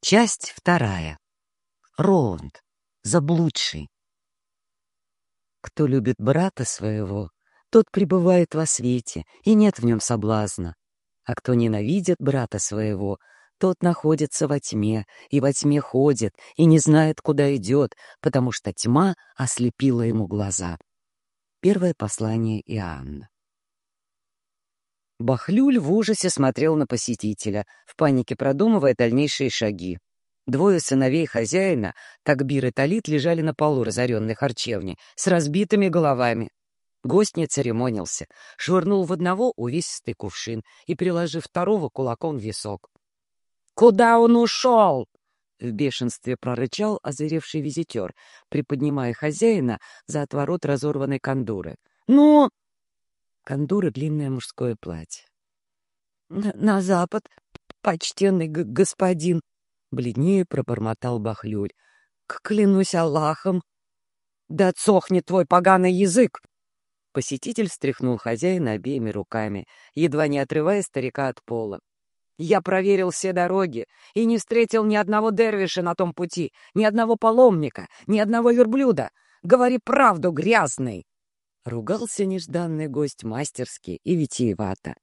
Часть вторая. Роланд, заблудший. Кто любит брата своего, тот пребывает во свете, и нет в нем соблазна. А кто ненавидит брата своего, тот находится во тьме, и во тьме ходит, и не знает, куда идет, потому что тьма ослепила ему глаза. Первое послание Иоанна. Бахлюль в ужасе смотрел на посетителя, в панике продумывая дальнейшие шаги. Двое сыновей хозяина, Такбир и Талит, лежали на полу разоренной харчевни, с разбитыми головами. Гость не церемонился, швырнул в одного увесистый кувшин и, приложив второго кулаком в висок. «Куда он ушел?» — в бешенстве прорычал озверевший визитер, приподнимая хозяина за отворот разорванной кондуры. «Ну, кондуры — длинное мужское платье. «На, запад, почтенный господин!» — бледнее пробормотал Бахлюль. «Клянусь Аллахом!» «Да цохнет твой поганый язык!» Посетитель встряхнул хозяина обеими руками, едва не отрывая старика от пола. «Я проверил все дороги и не встретил ни одного дервиша на том пути, ни одного паломника, ни одного верблюда. Говори правду, грязный!» Ругался нежданный гость мастерски и витиевато.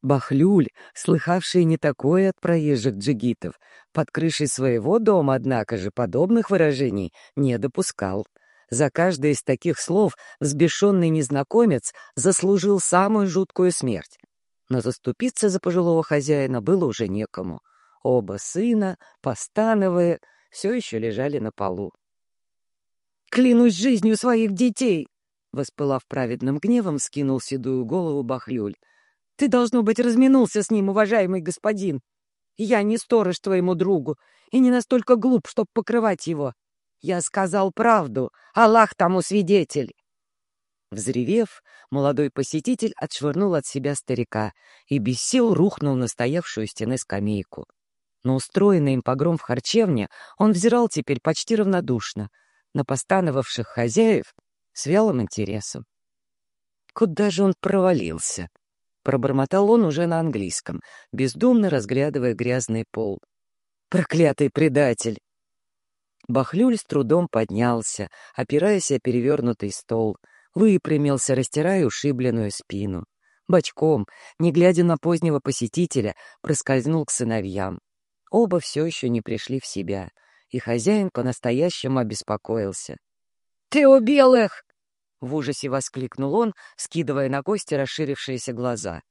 Бахлюль, слыхавший не такое от проезжих джигитов, под крышей своего дома, однако же, подобных выражений не допускал. За каждое из таких слов взбешенный незнакомец заслужил самую жуткую смерть. Но заступиться за пожилого хозяина было уже некому. Оба сына, постановая, все еще лежали на полу. «Клянусь жизнью своих детей!» Воспылав праведным гневом, скинул седую голову Бахлюль. «Ты, должно быть, разминулся с ним, уважаемый господин. Я не сторож твоему другу и не настолько глуп, чтоб покрывать его. Я сказал правду, Аллах тому свидетель!» Взревев, молодой посетитель отшвырнул от себя старика и без сил рухнул на стоявшую стены скамейку. Но устроенный им погром в харчевне он взирал теперь почти равнодушно на постановавших хозяев с вялым интересом. Куда же он провалился? Пробормотал он уже на английском, бездумно разглядывая грязный пол. Проклятый предатель! Бахлюль с трудом поднялся, опираясь о перевернутый стол, выпрямился, растирая ушибленную спину. Бочком, не глядя на позднего посетителя, проскользнул к сыновьям. Оба все еще не пришли в себя, и хозяин по-настоящему обеспокоился. — Ты убил их! — в ужасе воскликнул он, скидывая на гостя расширившиеся глаза.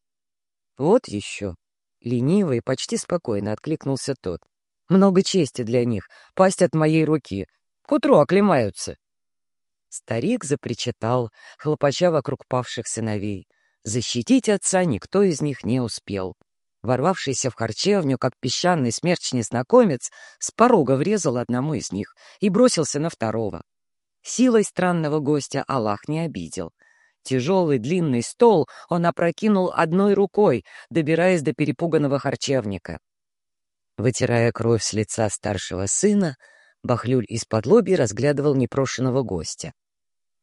«Вот еще!» — лениво и почти спокойно откликнулся тот. «Много чести для них, пасть от моей руки. К утру оклемаются!» Старик запричитал, хлопача вокруг павших сыновей. Защитить отца никто из них не успел. Ворвавшийся в харчевню, как песчаный смерч незнакомец, с порога врезал одному из них и бросился на второго. Силой странного гостя Аллах не обидел. Тяжелый длинный стол он опрокинул одной рукой, добираясь до перепуганного харчевника. Вытирая кровь с лица старшего сына, Бахлюль из-под лоби разглядывал непрошенного гостя.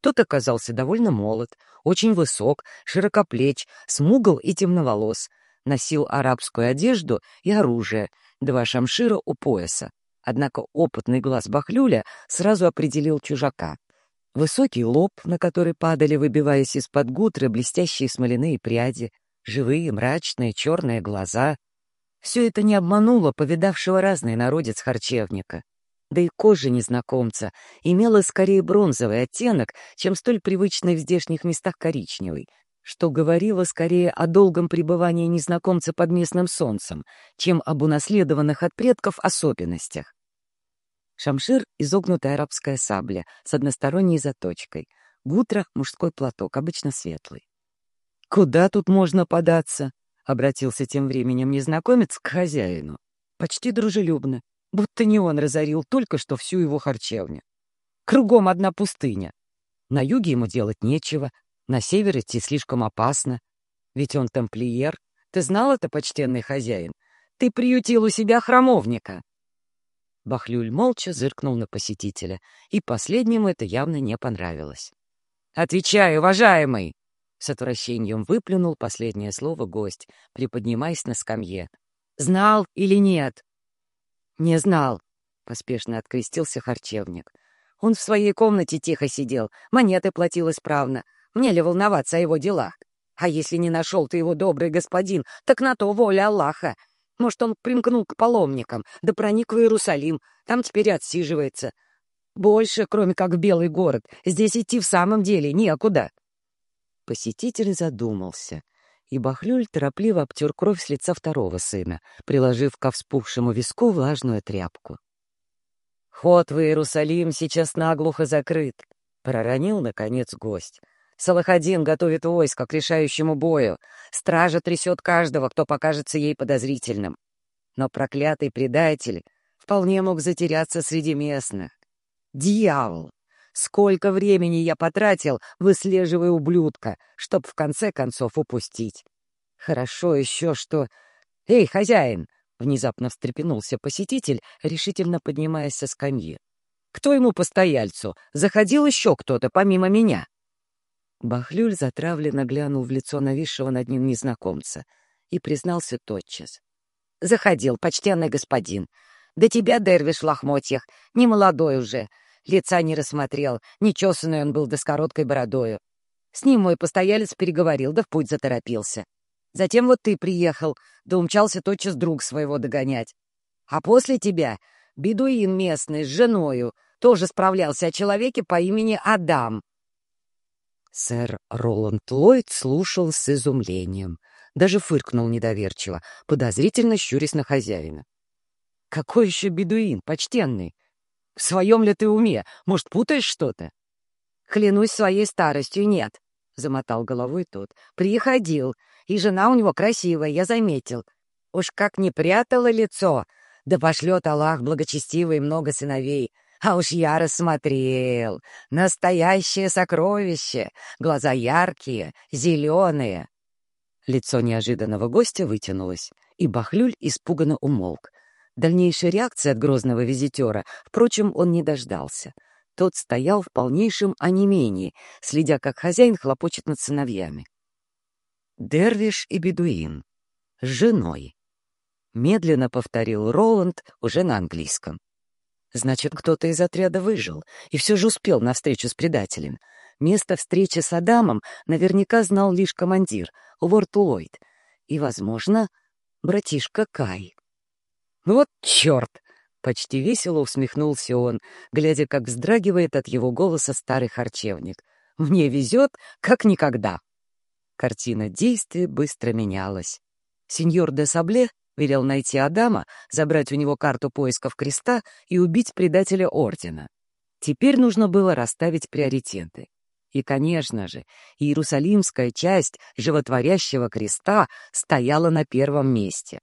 Тот оказался довольно молод, очень высок, широкоплеч, смугл и темноволос, носил арабскую одежду и оружие, два шамшира у пояса. Однако опытный глаз Бахлюля сразу определил чужака. Высокий лоб, на который падали, выбиваясь из-под гутры, блестящие смоляные пряди, живые, мрачные, черные глаза. Все это не обмануло повидавшего разный народец харчевника. Да и кожа незнакомца имела скорее бронзовый оттенок, чем столь привычный в здешних местах коричневый, что говорило скорее о долгом пребывании незнакомца под местным солнцем, чем об унаследованных от предков особенностях. Шамшир — изогнутая арабская сабля с односторонней заточкой. Гутра — мужской платок, обычно светлый. «Куда тут можно податься?» — обратился тем временем незнакомец к хозяину. Почти дружелюбно, будто не он разорил только что всю его харчевню. Кругом одна пустыня. На юге ему делать нечего, на север идти слишком опасно. Ведь он тамплиер. Ты знал это, почтенный хозяин? Ты приютил у себя храмовника. Бахлюль молча зыркнул на посетителя, и последнему это явно не понравилось. «Отвечай, уважаемый!» С отвращением выплюнул последнее слово гость, приподнимаясь на скамье. «Знал или нет?» Не знал, — поспешно открестился харчевник. Он в своей комнате тихо сидел, монеты платил исправно. Мне ли волноваться о его делах? А если не нашел ты его, добрый господин, так на то воля Аллаха. Может, он примкнул к паломникам, да проник в Иерусалим, там теперь отсиживается. Больше, кроме как в Белый город, здесь идти в самом деле некуда. Посетитель задумался, и Бахлюль торопливо обтер кровь с лица второго сына, приложив ко вспухшему виску влажную тряпку. «Ход в Иерусалим сейчас наглухо закрыт», — проронил, наконец, гость. Салахадин готовит войско к решающему бою. Стража трясет каждого, кто покажется ей подозрительным. Но проклятый предатель вполне мог затеряться среди местных. Дьявол! Сколько времени я потратил, выслеживая ублюдка, чтоб в конце концов упустить. Хорошо еще, что... «Эй, хозяин!» — внезапно встрепенулся посетитель, решительно поднимаясь со скамьи. «Кто ему постояльцу? Заходил еще кто-то, помимо меня?» Бахлюль затравленно глянул в лицо нависшего над ним незнакомца и признался тотчас. «Заходил, почтенный господин. Да тебя, Дервиш, в лохмотьях, не молодой уже. Лица не рассмотрел, нечесанный он был да с короткой бородою. С ним мой постоялец переговорил, да в путь заторопился. Затем вот ты приехал, да умчался тотчас друг своего догонять. А после тебя бедуин местный с женою тоже справлялся о человеке по имени Адам. Сэр Роланд Ллойд слушал с изумлением. Даже фыркнул недоверчиво, подозрительно щурясь на хозяина. «Какой еще бедуин, почтенный? В своем ли ты уме? Может, путаешь что-то?» «Клянусь своей старостью, нет», — замотал головой тот. «Приходил, и жена у него красивая, я заметил. Уж как не прятала лицо, да пошлет Аллах благочестивый много сыновей». А уж я рассмотрел. Настоящее сокровище. Глаза яркие, зеленые. Лицо неожиданного гостя вытянулось, и Бахлюль испуганно умолк. Дальнейшей реакции от грозного визитера, впрочем, он не дождался. Тот стоял в полнейшем онемении, следя, как хозяин хлопочет над сыновьями. Дервиш и бедуин. С женой. Медленно повторил Роланд уже на английском. Значит, кто-то из отряда выжил и все же успел на встречу с предателем. Место встречи с Адамом наверняка знал лишь командир, лорд Ллойд. И, возможно, братишка Кай. «Вот черт!» — почти весело усмехнулся он, глядя, как вздрагивает от его голоса старый харчевник. «Мне везет, как никогда!» Картина действия быстро менялась. Сеньор де Сабле Велел найти Адама, забрать у него карту поисков креста и убить предателя Ордена. Теперь нужно было расставить приоритеты. И, конечно же, Иерусалимская часть животворящего креста стояла на первом месте.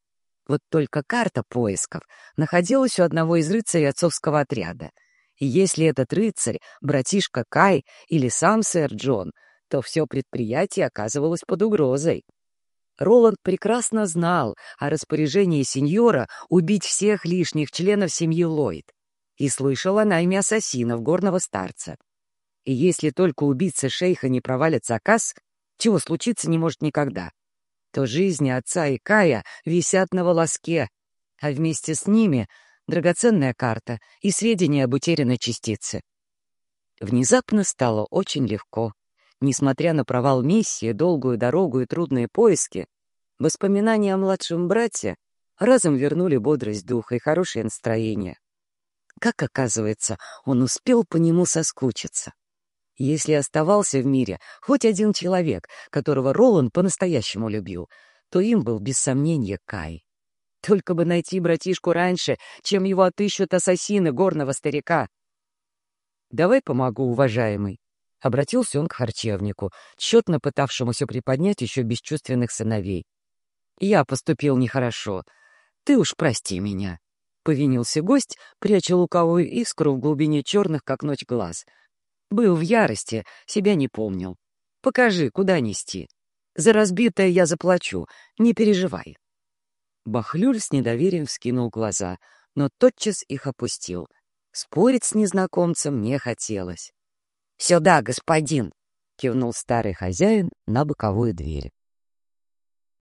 Вот только карта поисков находилась у одного из рыцарей отцовского отряда. И если этот рыцарь, братишка Кай или сам сэр Джон, то все предприятие оказывалось под угрозой. Роланд прекрасно знал о распоряжении сеньора убить всех лишних членов семьи Ллойд и слышал о найме ассасинов горного старца. И если только убийцы шейха не провалят заказ, чего случиться не может никогда, то жизни отца и Кая висят на волоске, а вместе с ними драгоценная карта и сведения об утерянной частице. Внезапно стало очень легко. Несмотря на провал миссии, долгую дорогу и трудные поиски, воспоминания о младшем брате разом вернули бодрость духа и хорошее настроение. Как оказывается, он успел по нему соскучиться. Если оставался в мире хоть один человек, которого Роланд по-настоящему любил, то им был, без сомнения, Кай. Только бы найти братишку раньше, чем его отыщут ассасины горного старика. «Давай помогу, уважаемый», Обратился он к харчевнику, тщетно пытавшемуся приподнять еще бесчувственных сыновей. «Я поступил нехорошо. Ты уж прости меня», — повинился гость, пряча луковую искру в глубине черных, как ночь, глаз. «Был в ярости, себя не помнил. Покажи, куда нести. За разбитое я заплачу, не переживай». Бахлюль с недоверием вскинул глаза, но тотчас их опустил. Спорить с незнакомцем не хотелось. «Сюда, господин!» — кивнул старый хозяин на боковую дверь.